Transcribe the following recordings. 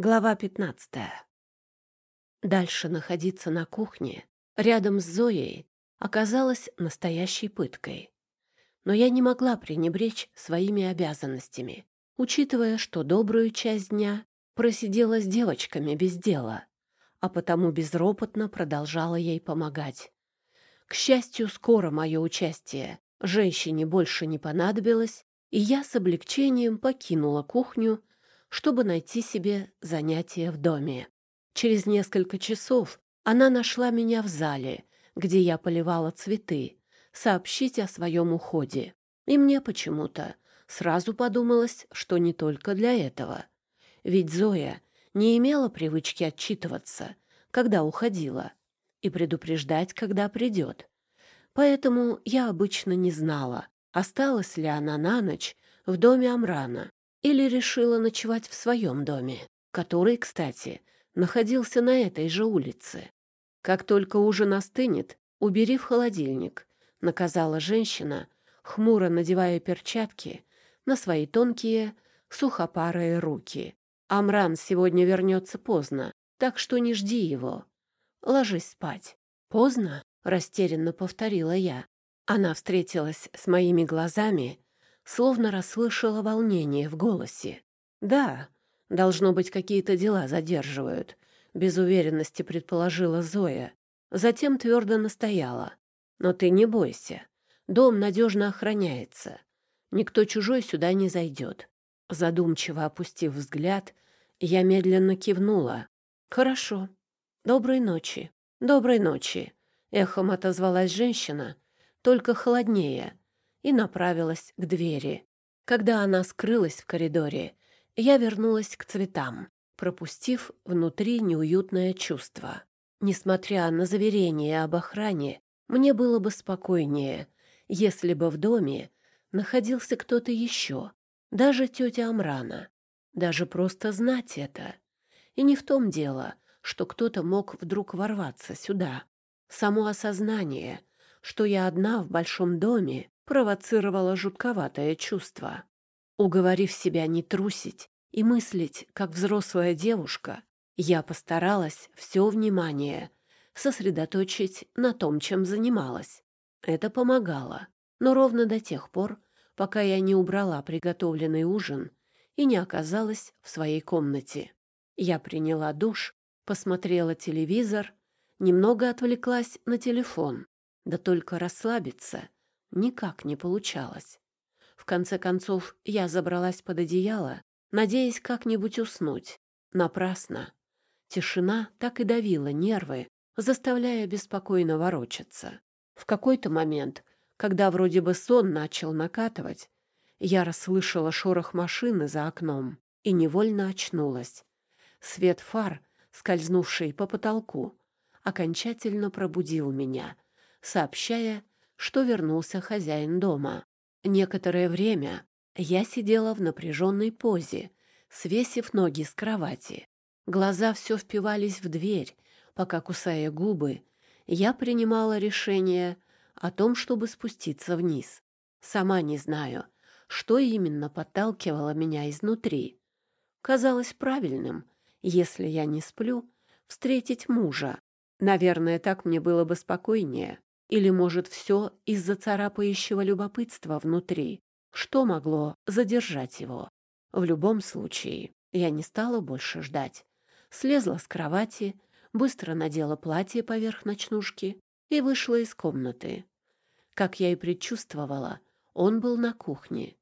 Глава пятнадцатая. Дальше находиться на кухне, рядом с Зоей, оказалось настоящей пыткой. Но я не могла пренебречь своими обязанностями, учитывая, что добрую часть дня просидела с девочками без дела, а потому безропотно продолжала ей помогать. К счастью, скоро мое участие женщине больше не понадобилось, и я с облегчением покинула кухню, чтобы найти себе занятие в доме. Через несколько часов она нашла меня в зале, где я поливала цветы, сообщить о своем уходе. И мне почему-то сразу подумалось, что не только для этого. Ведь Зоя не имела привычки отчитываться, когда уходила, и предупреждать, когда придет. Поэтому я обычно не знала, осталась ли она на ночь в доме Амрана или решила ночевать в своем доме, который, кстати, находился на этой же улице. Как только ужин остынет, убери в холодильник, наказала женщина, хмуро надевая перчатки на свои тонкие, сухопарые руки. Амран сегодня вернется поздно, так что не жди его. Ложись спать. Поздно? Растерянно повторила я. Она встретилась с моими глазами словно расслышала волнение в голосе. «Да, должно быть, какие-то дела задерживают», — без уверенности предположила Зоя. Затем твердо настояла. «Но ты не бойся. Дом надежно охраняется. Никто чужой сюда не зайдет». Задумчиво опустив взгляд, я медленно кивнула. «Хорошо. Доброй ночи. Доброй ночи», — эхом отозвалась женщина, только холоднее, и направилась к двери. Когда она скрылась в коридоре, я вернулась к цветам, пропустив внутри неуютное чувство. Несмотря на заверение об охране, мне было бы спокойнее, если бы в доме находился кто-то еще, даже тетя Амрана. Даже просто знать это. И не в том дело, что кто-то мог вдруг ворваться сюда. Само осознание, что я одна в большом доме, провоцировало жутковатое чувство. Уговорив себя не трусить и мыслить, как взрослая девушка, я постаралась все внимание сосредоточить на том, чем занималась. Это помогало, но ровно до тех пор, пока я не убрала приготовленный ужин и не оказалась в своей комнате. Я приняла душ, посмотрела телевизор, немного отвлеклась на телефон, да только расслабиться никак не получалось. В конце концов, я забралась под одеяло, надеясь как-нибудь уснуть. Напрасно. Тишина так и давила нервы, заставляя беспокойно ворочаться. В какой-то момент, когда вроде бы сон начал накатывать, я расслышала шорох машины за окном и невольно очнулась. Свет фар, скользнувший по потолку, окончательно пробудил меня, сообщая, что вернулся хозяин дома. Некоторое время я сидела в напряженной позе, свесив ноги с кровати. Глаза все впивались в дверь, пока, кусая губы, я принимала решение о том, чтобы спуститься вниз. Сама не знаю, что именно подталкивало меня изнутри. Казалось правильным, если я не сплю, встретить мужа. Наверное, так мне было бы спокойнее. Или, может, все из-за царапающего любопытства внутри? Что могло задержать его? В любом случае, я не стала больше ждать. Слезла с кровати, быстро надела платье поверх ночнушки и вышла из комнаты. Как я и предчувствовала, он был на кухне.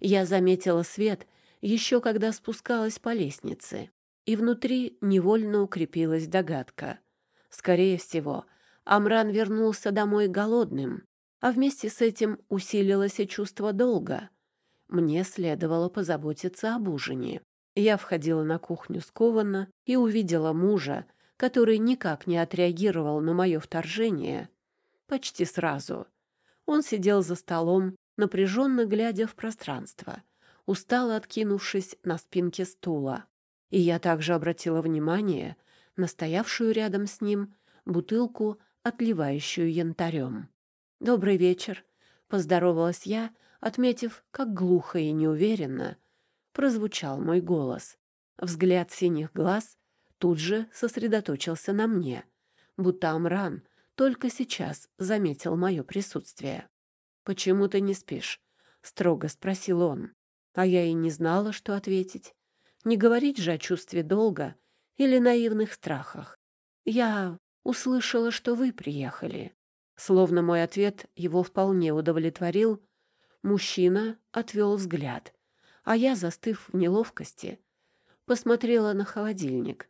Я заметила свет еще когда спускалась по лестнице, и внутри невольно укрепилась догадка. Скорее всего, — Амран вернулся домой голодным, а вместе с этим усилилось и чувство долга. Мне следовало позаботиться об ужине. Я входила на кухню скованно и увидела мужа, который никак не отреагировал на мое вторжение. Почти сразу. Он сидел за столом, напряженно глядя в пространство, устало откинувшись на спинке стула. И я также обратила внимание на стоявшую рядом с ним бутылку отливающую янтарем. «Добрый вечер», — поздоровалась я, отметив, как глухо и неуверенно прозвучал мой голос. Взгляд синих глаз тут же сосредоточился на мне, будто Амран только сейчас заметил мое присутствие. «Почему ты не спишь?» — строго спросил он. А я и не знала, что ответить. Не говорить же о чувстве долга или наивных страхах. Я услышала, что вы приехали. Словно мой ответ его вполне удовлетворил, мужчина отвел взгляд, а я, застыв в неловкости, посмотрела на холодильник.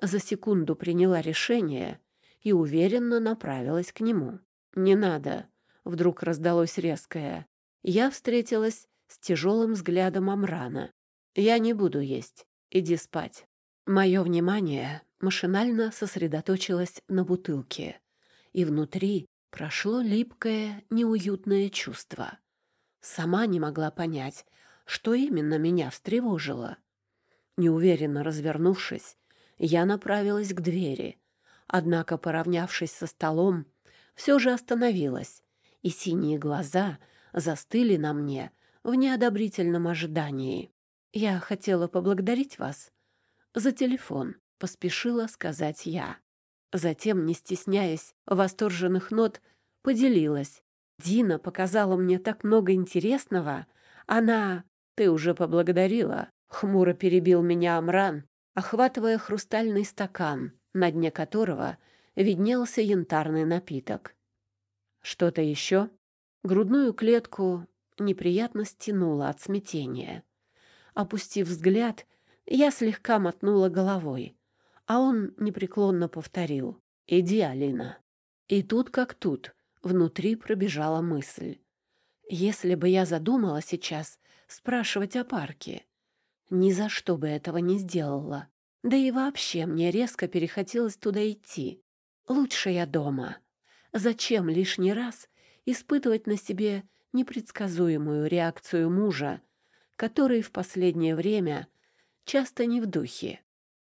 За секунду приняла решение и уверенно направилась к нему. «Не надо!» — вдруг раздалось резкое. Я встретилась с тяжелым взглядом Амрана. «Я не буду есть. Иди спать». Мое внимание машинально сосредоточилось на бутылке, и внутри прошло липкое, неуютное чувство. Сама не могла понять, что именно меня встревожило. Неуверенно развернувшись, я направилась к двери, однако, поравнявшись со столом, все же остановилась, и синие глаза застыли на мне в неодобрительном ожидании. «Я хотела поблагодарить вас за телефон», — поспешила сказать я. Затем, не стесняясь восторженных нот, поделилась. «Дина показала мне так много интересного. Она...» «Ты уже поблагодарила», — хмуро перебил меня Амран, охватывая хрустальный стакан, на дне которого виднелся янтарный напиток. «Что-то еще?» Грудную клетку неприятно стянуло от смятения. Опустив взгляд, я слегка мотнула головой, а он непреклонно повторил «Иди, Алина». И тут как тут внутри пробежала мысль. Если бы я задумала сейчас спрашивать о парке, ни за что бы этого не сделала. Да и вообще мне резко перехотелось туда идти. Лучше я дома. Зачем лишний раз испытывать на себе непредсказуемую реакцию мужа, который в последнее время часто не в духе.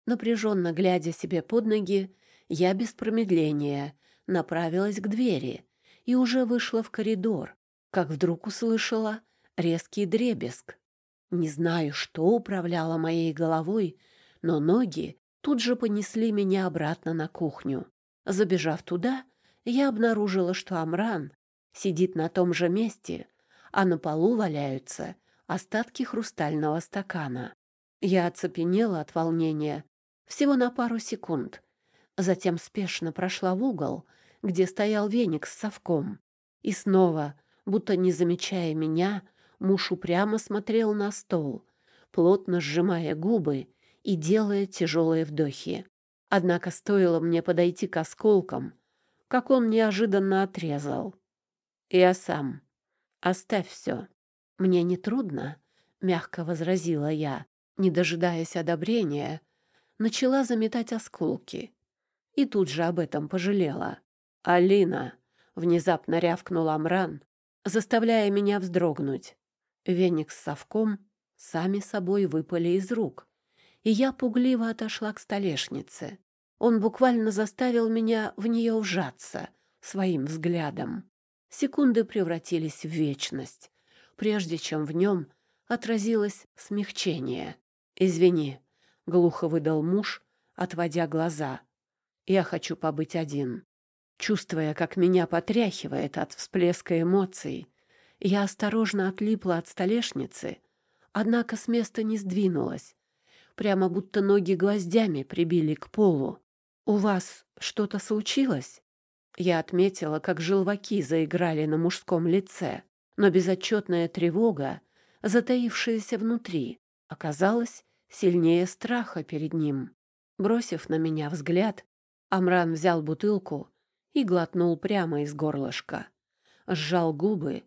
Напряженно глядя себе под ноги, я без промедления направилась к двери и уже вышла в коридор, как вдруг услышала резкий дребезг. Не знаю, что управляло моей головой, но ноги тут же понесли меня обратно на кухню. Забежав туда, я обнаружила, что Амран сидит на том же месте, а на полу валяются остатки хрустального стакана. Я оцепенела от волнения всего на пару секунд. Затем спешно прошла в угол, где стоял веник с совком. И снова, будто не замечая меня, Муж упрямо смотрел на стол, плотно сжимая губы и делая тяжелые вдохи. Однако стоило мне подойти к осколкам, как он неожиданно отрезал. «Я сам. Оставь все. Мне не трудно», — мягко возразила я, не дожидаясь одобрения, начала заметать осколки. И тут же об этом пожалела. «Алина!» — внезапно рявкнул Амран, заставляя меня вздрогнуть. Веник с совком сами собой выпали из рук, и я пугливо отошла к столешнице. Он буквально заставил меня в нее вжаться своим взглядом. Секунды превратились в вечность, прежде чем в нем отразилось смягчение. «Извини», — глухо выдал муж, отводя глаза. «Я хочу побыть один». Чувствуя, как меня потряхивает от всплеска эмоций, я осторожно отлипла от столешницы, однако с места не сдвинулась, прямо будто ноги гвоздями прибили к полу. «У вас что-то случилось?» Я отметила, как желваки заиграли на мужском лице, но безотчетная тревога, затаившаяся внутри, оказалась сильнее страха перед ним. Бросив на меня взгляд, Амран взял бутылку и глотнул прямо из горлышка. Сжал губы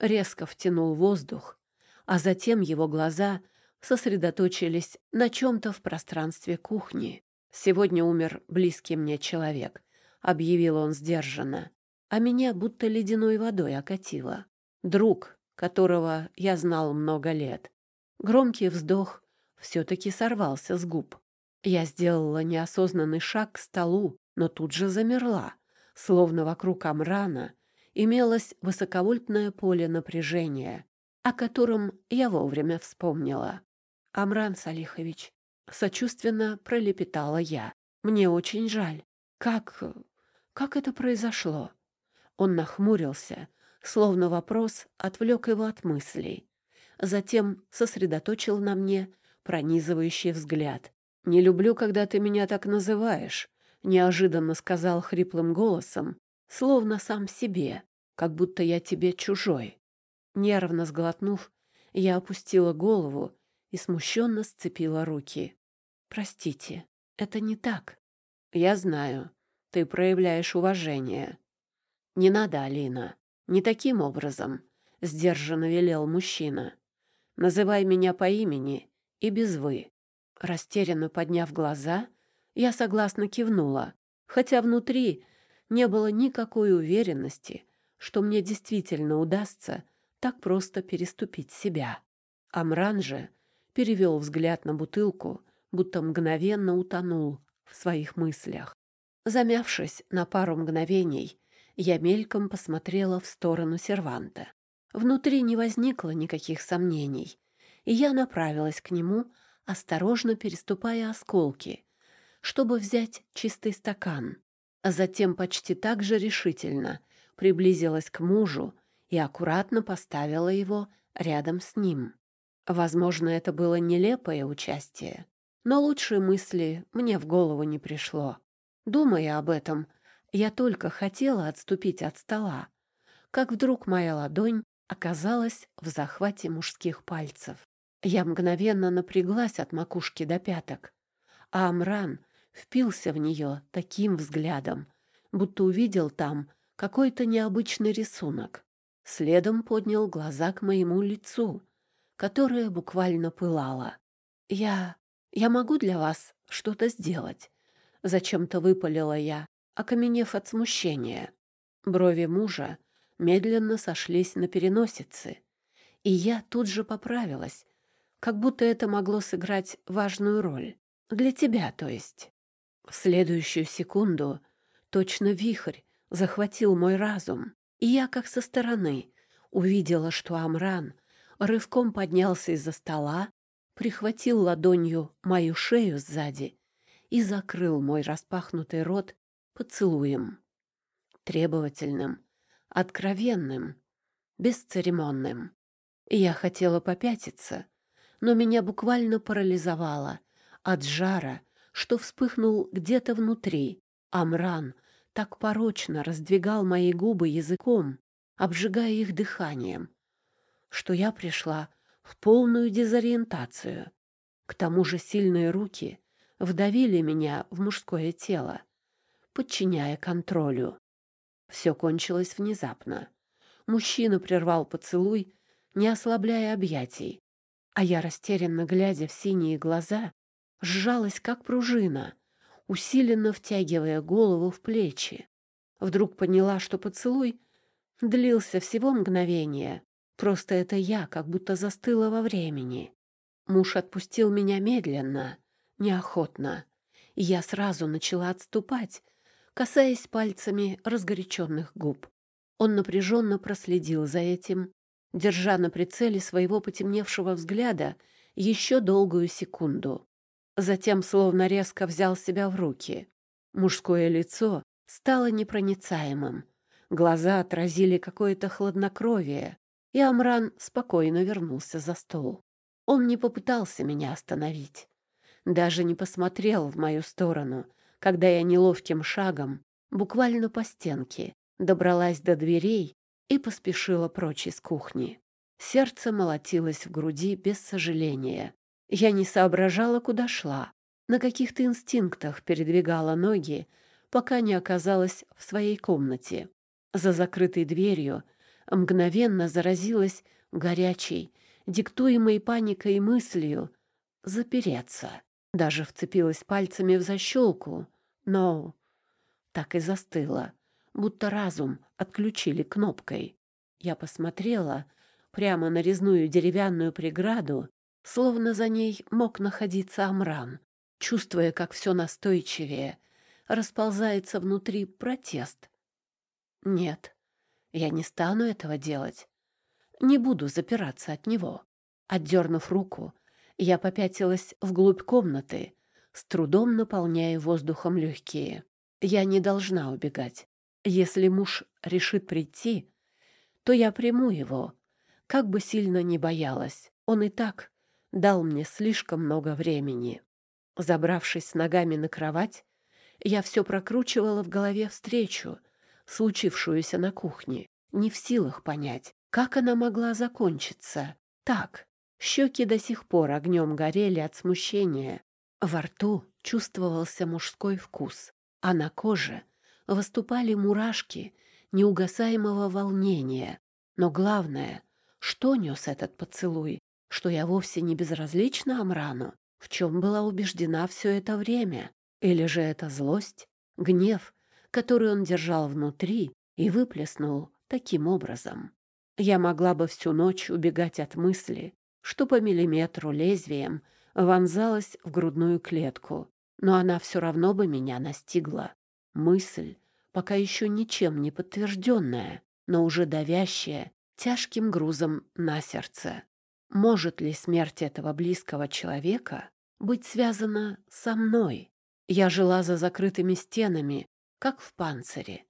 резко втянул воздух, а затем его глаза сосредоточились на чем-то в пространстве кухни. «Сегодня умер близкий мне человек», — объявил он сдержанно, а меня будто ледяной водой окатило. Друг, которого я знал много лет. Громкий вздох все-таки сорвался с губ. Я сделала неосознанный шаг к столу, но тут же замерла, словно вокруг Амрана имелось высоковольтное поле напряжения, о котором я вовремя вспомнила. «Амран Салихович, Сочувственно пролепетала я. Мне очень жаль. Как... как это произошло? Он нахмурился, словно вопрос отвлек его от мыслей. Затем сосредоточил на мне пронизывающий взгляд. «Не люблю, когда ты меня так называешь», — неожиданно сказал хриплым голосом, словно сам себе, как будто я тебе чужой. Нервно сглотнув, я опустила голову и смущенно сцепила руки. «Простите, это не так». «Я знаю, ты проявляешь уважение». «Не надо, Алина, не таким образом», — сдержанно велел мужчина. «Называй меня по имени и без «вы». Растерянно подняв глаза, я согласно кивнула, хотя внутри не было никакой уверенности, что мне действительно удастся так просто переступить себя. Амран же перевел взгляд на бутылку, будто мгновенно утонул в своих мыслях. Замявшись на пару мгновений, я мельком посмотрела в сторону серванта. Внутри не возникло никаких сомнений, и я направилась к нему, осторожно переступая осколки, чтобы взять чистый стакан а затем почти так же решительно приблизилась к мужу и аккуратно поставила его рядом с ним. Возможно, это было нелепое участие, но лучшие мысли мне в голову не пришло. Думая об этом, я только хотела отступить от стола, как вдруг моя ладонь оказалась в захвате мужских пальцев. Я мгновенно напряглась от макушки до пяток, а Амран впился в нее таким взглядом, будто увидел там какой-то необычный рисунок. Следом поднял глаза к моему лицу, которое буквально пылало. «Я... я могу для вас что-то сделать?» Зачем-то выпалила я, окаменев от смущения. Брови мужа медленно сошлись на переносице, и я тут же поправилась, как будто это могло сыграть важную роль. Для тебя, то есть. В следующую секунду точно вихрь захватил мой разум, и я, как со стороны, увидела, что Амран рывком поднялся из-за стола, прихватил ладонью мою шею сзади и закрыл мой распахнутый рот поцелуем. Требовательным, откровенным, бесцеремонным. Я хотела попятиться, но меня буквально парализовало от жара, что вспыхнул где-то внутри. Амран так порочно раздвигал мои губы языком, обжигая их дыханием, что я пришла в полную дезориентацию. К тому же сильные руки вдавили меня в мужское тело, подчиняя контролю. Все кончилось внезапно. Мужчина прервал поцелуй, не ослабляя объятий, а я, растерянно глядя в синие глаза, сжалась, как пружина, усиленно втягивая голову в плечи. Вдруг поняла, что поцелуй длился всего мгновение. Просто это я как будто застыла во времени. Муж отпустил меня медленно, неохотно, и я сразу начала отступать, касаясь пальцами разгоряченных губ. Он напряженно проследил за этим, держа на прицеле своего потемневшего взгляда еще долгую секунду. Затем словно резко взял себя в руки. Мужское лицо стало непроницаемым. Глаза отразили какое-то хладнокровие, и Амран спокойно вернулся за стол. Он не попытался меня остановить. Даже не посмотрел в мою сторону, когда я неловким шагом, буквально по стенке, добралась до дверей и поспешила прочь из кухни. Сердце молотилось в груди без сожаления. Я не соображала, куда шла, на каких-то инстинктах передвигала ноги, пока не оказалась в своей комнате. За закрытой дверью мгновенно заразилась горячей, диктуемой паникой мыслью запереться. Даже вцепилась пальцами в защелку, но так и застыла, будто разум отключили кнопкой. Я посмотрела прямо на резную деревянную преграду словно за ней мог находиться Амран, чувствуя, как все настойчивее расползается внутри протест. Нет, я не стану этого делать. Не буду запираться от него. Отдернув руку, Я попятилась вглубь комнаты, с трудом наполняя воздухом легкие. Я не должна убегать. Если муж решит прийти, то я приму его, как бы сильно ни боялась. Он и так дал мне слишком много времени. Забравшись ногами на кровать, я все прокручивала в голове встречу, случившуюся на кухне, не в силах понять, как она могла закончиться. Так, щеки до сих пор огнем горели от смущения. Во рту чувствовался мужской вкус, а на коже выступали мурашки неугасаемого волнения. Но главное, что нес этот поцелуй, что я вовсе не безразлична Амрану, в чем была убеждена все это время. Или же это злость, гнев, который он держал внутри и выплеснул таким образом. Я могла бы всю ночь убегать от мысли, что по миллиметру лезвием вонзалась в грудную клетку, но она все равно бы меня настигла. Мысль, пока еще ничем не подтвержденная, но уже давящая тяжким грузом на сердце. Может ли смерть этого близкого человека быть связана со мной? Я жила за закрытыми стенами, как в панцире.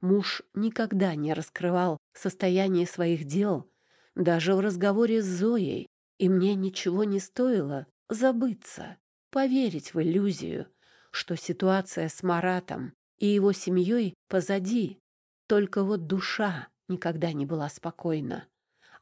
Муж никогда не раскрывал состояние своих дел, даже в разговоре с Зоей, и мне ничего не стоило забыться, поверить в иллюзию, что ситуация с Маратом и его семьей позади. Только вот душа никогда не была спокойна.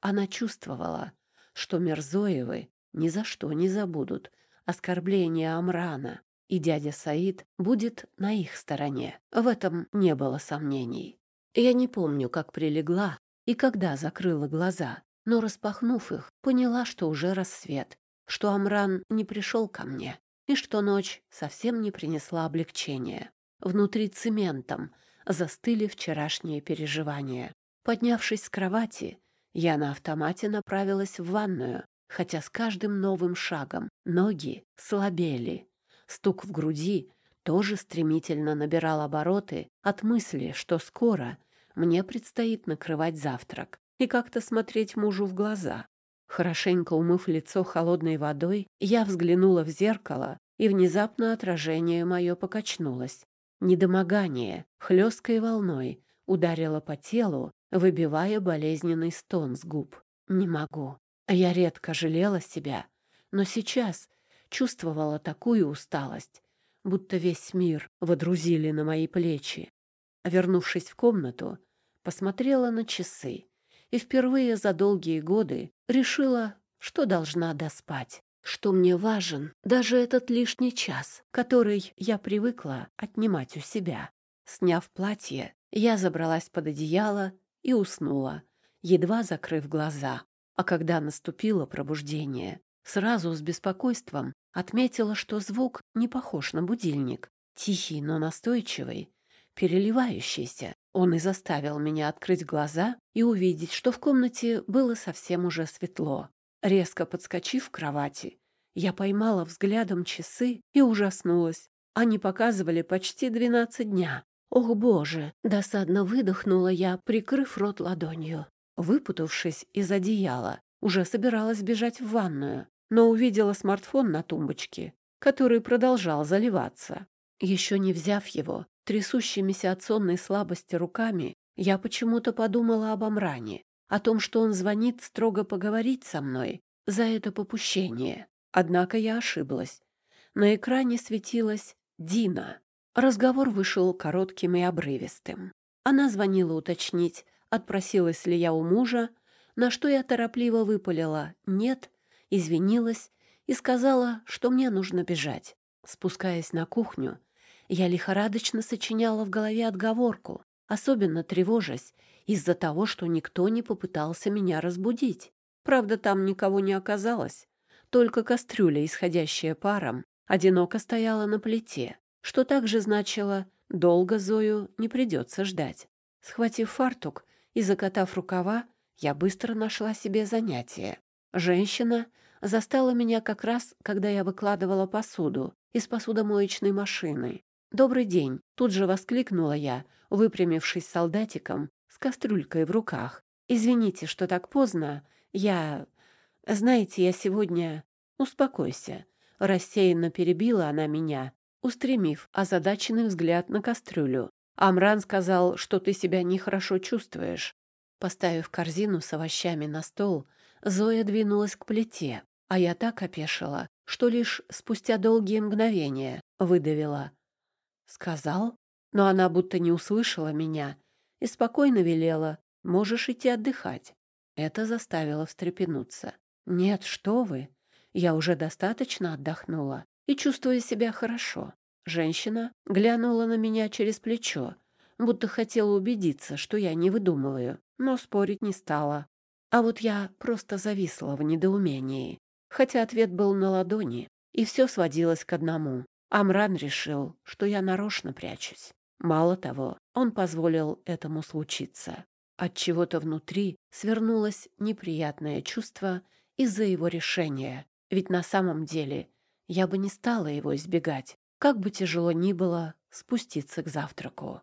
Она чувствовала, что Мерзоевы ни за что не забудут оскорбление Амрана, и дядя Саид будет на их стороне. В этом не было сомнений. Я не помню, как прилегла и когда закрыла глаза, но, распахнув их, поняла, что уже рассвет, что Амран не пришел ко мне и что ночь совсем не принесла облегчения. Внутри цементом застыли вчерашние переживания. Поднявшись с кровати, я на автомате направилась в ванную, хотя с каждым новым шагом ноги слабели. Стук в груди тоже стремительно набирал обороты от мысли, что скоро мне предстоит накрывать завтрак и как-то смотреть мужу в глаза. Хорошенько умыв лицо холодной водой, я взглянула в зеркало, и внезапно отражение мое покачнулось. Недомогание хлесткой волной ударило по телу, выбивая болезненный стон с губ. «Не могу». Я редко жалела себя, но сейчас чувствовала такую усталость, будто весь мир водрузили на мои плечи. Вернувшись в комнату, посмотрела на часы и впервые за долгие годы решила, что должна доспать что мне важен даже этот лишний час, который я привыкла отнимать у себя. Сняв платье, я забралась под одеяло и уснула, едва закрыв глаза. А когда наступило пробуждение, сразу с беспокойством отметила, что звук не похож на будильник. Тихий, но настойчивый, переливающийся. Он и заставил меня открыть глаза и увидеть, что в комнате было совсем уже светло. Резко подскочив в кровати, я поймала взглядом часы и ужаснулась. Они показывали почти двенадцать дня. Ох, боже! Досадно выдохнула я, прикрыв рот ладонью. Выпутавшись из одеяла, уже собиралась бежать в ванную, но увидела смартфон на тумбочке, который продолжал заливаться. Еще не взяв его, трясущимися от сонной слабости руками, я почему-то подумала об Амране о том, что он звонит строго поговорить со мной за это попущение. Однако я ошиблась. На экране светилась Дина. Разговор вышел коротким и обрывистым. Она звонила уточнить, отпросилась ли я у мужа, на что я торопливо выпалила «нет», извинилась и сказала, что мне нужно бежать. Спускаясь на кухню, я лихорадочно сочиняла в голове отговорку, особенно тревожась из-за того, что никто не попытался меня разбудить. Правда, там никого не оказалось. Только кастрюля, исходящая паром, одиноко стояла на плите, что также значило «долго Зою не придется ждать». Схватив фартук и закатав рукава, я быстро нашла себе занятие. Женщина застала меня как раз, когда я выкладывала посуду из посудомоечной машины. «Добрый день!» — тут же воскликнула я, выпрямившись солдатиком с кастрюлькой в руках. «Извините, что так поздно. Я... Знаете, я сегодня Успокойся. Рассеянно перебила она меня, устремив озадаченный взгляд на кастрюлю. Амран сказал, что ты себя нехорошо чувствуешь. Поставив корзину с овощами на стол, Зоя двинулась к плите, а я так опешила, что лишь спустя долгие мгновения выдавила. Сказал, но она будто не услышала меня и спокойно велела, можешь идти отдыхать. Это заставило встрепенуться. Нет, что вы, я уже достаточно отдохнула и чувствую себя хорошо. Женщина глянула на меня через плечо, будто хотела убедиться, что я не выдумываю, но спорить не стала. А вот я просто зависла в недоумении, хотя ответ был на ладони, и все сводилось к одному. Амран решил, что я нарочно прячусь. Мало того, он позволил этому случиться. От чего-то внутри свернулось неприятное чувство из-за его решения, ведь на самом деле я бы не стала его избегать, как бы тяжело ни было спуститься к завтраку.